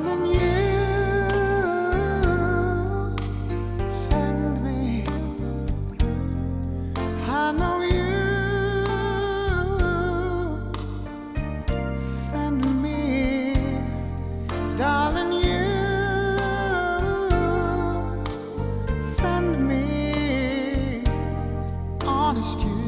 Darling, you send me. I know you send me. Darling, you send me. Honest, you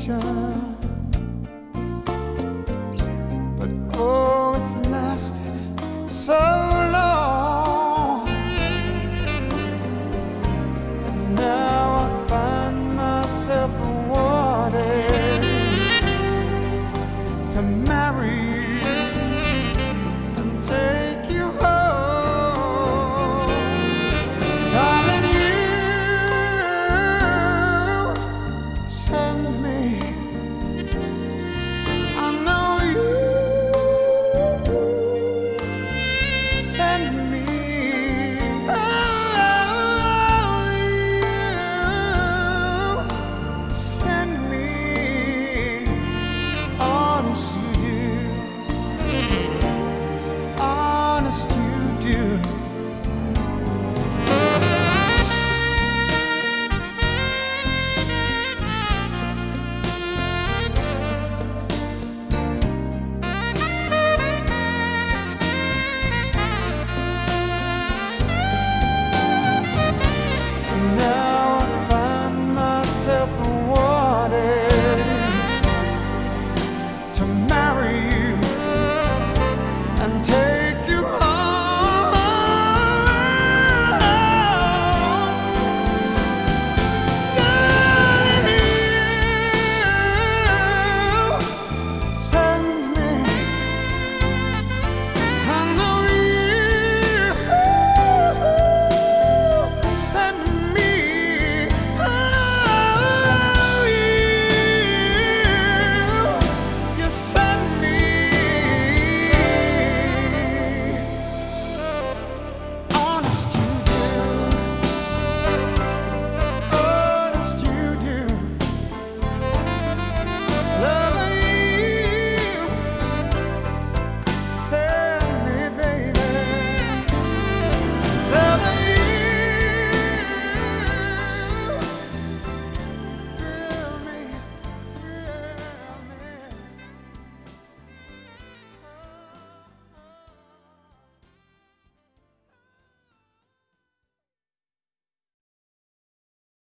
pressure. But oh, it's lasted so long. And now I find myself wanting to marry you.